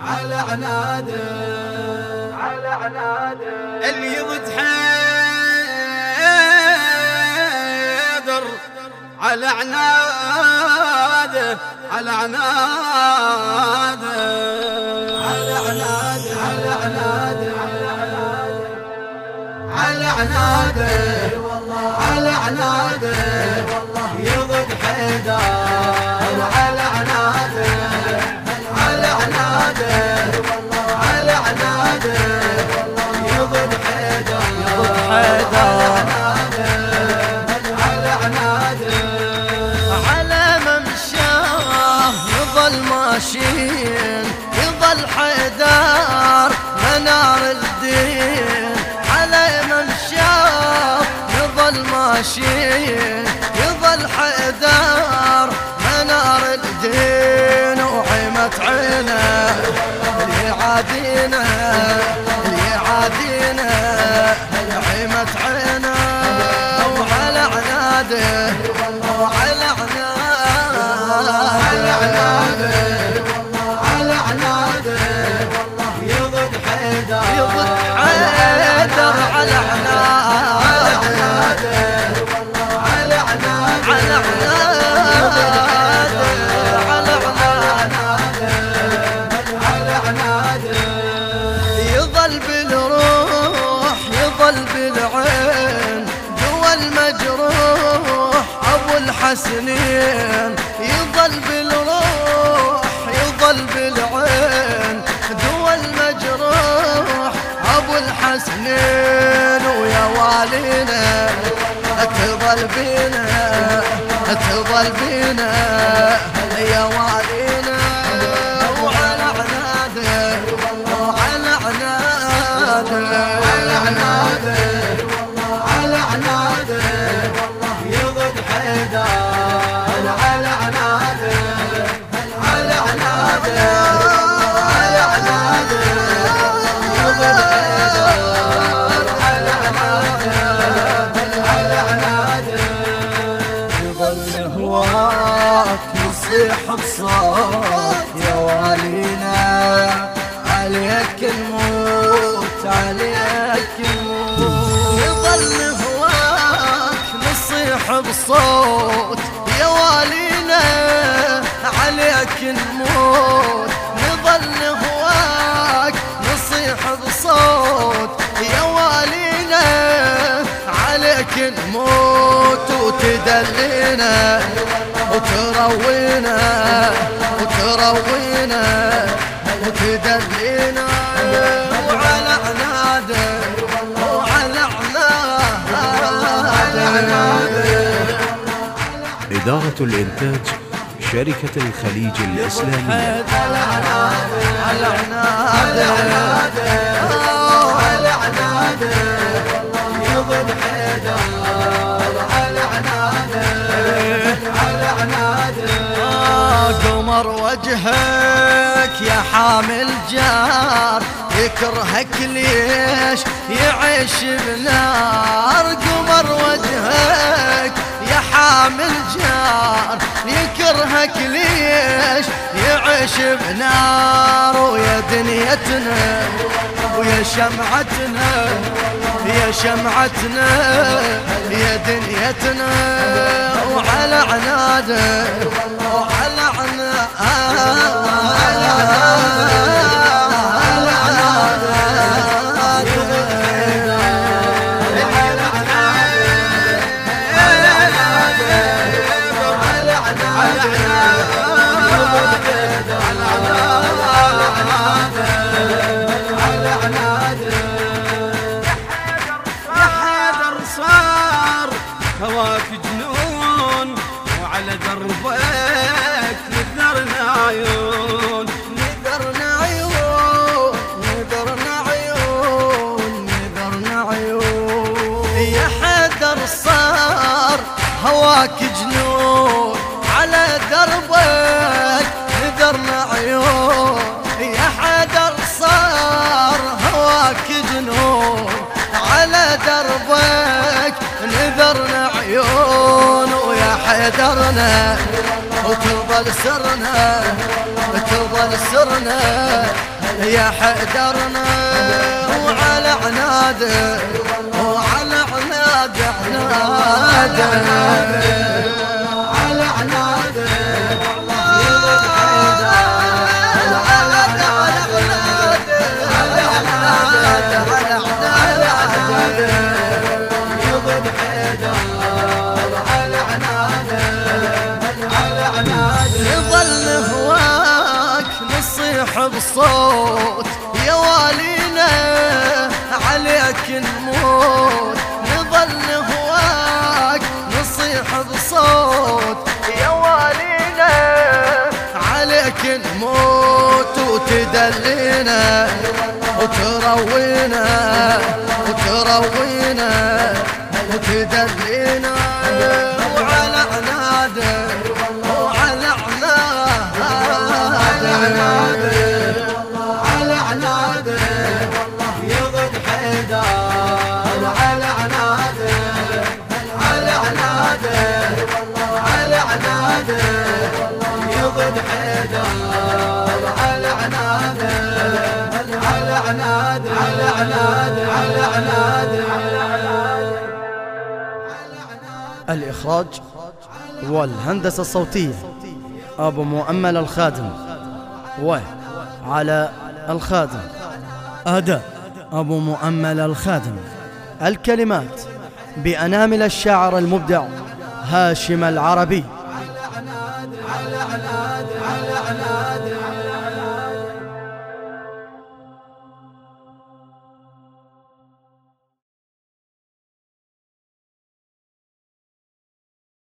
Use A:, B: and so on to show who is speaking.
A: على عناده. على عناده. اللي ضد حيدر على عناده. على عناده. على عناده. على عناده. على عناده. على عناده. يضد حيدر
B: ماشيين يظل حيدار منار الدين وعيمة عينه. اللي عادينا اللي عادينا عيمة عينه. وعلى عناده وعلى عناده.
A: على عناده يضد حيدر
B: يضد ابو الحسنين يظل بالروح يظل بالعين جوا المجروح أبو الحسنين ويا والينا تظل بينا تظل بينا يا والينا. يصيح بصوت يا والينا عليك الموت عليك الموت. نصيح بصوت يا والينا عليك الموت. نظل هواك نصيح بصوت. يا والينا عليك الموت. وتدلينا وتروينا وتروينا وتدلينا.
C: إدارة الإنتاج شركة الخليج الإسلامية
B: آه، قمر وجهك يا حامل جار يكرهك ليش يعيش بنار. قمر وجهك يا حامل يكرهك ليش يعيش بنار ويا دنيتنا ويا شمعتنا يا شمعتنا يا دنيتنا. وعلى عناده وعلى
A: يا
B: حيدرنا وتظل سرنا تظل سرنا يا حيدرنا. وعلى عناده وعلى عناده عناده بصوت يا والينا عليك نموت نظل نهواك نصيح بصوت. يا والينا عليك نموت وتدلينا وتروينا وتروينا وتدلينا. الإخراج والهندسة الصوتية أبو مؤمل الخادم وعلى الخادم أداء أبو مؤمل الخادم الكلمات بأنامل الشاعر المبدع هاشم العربي على على على على على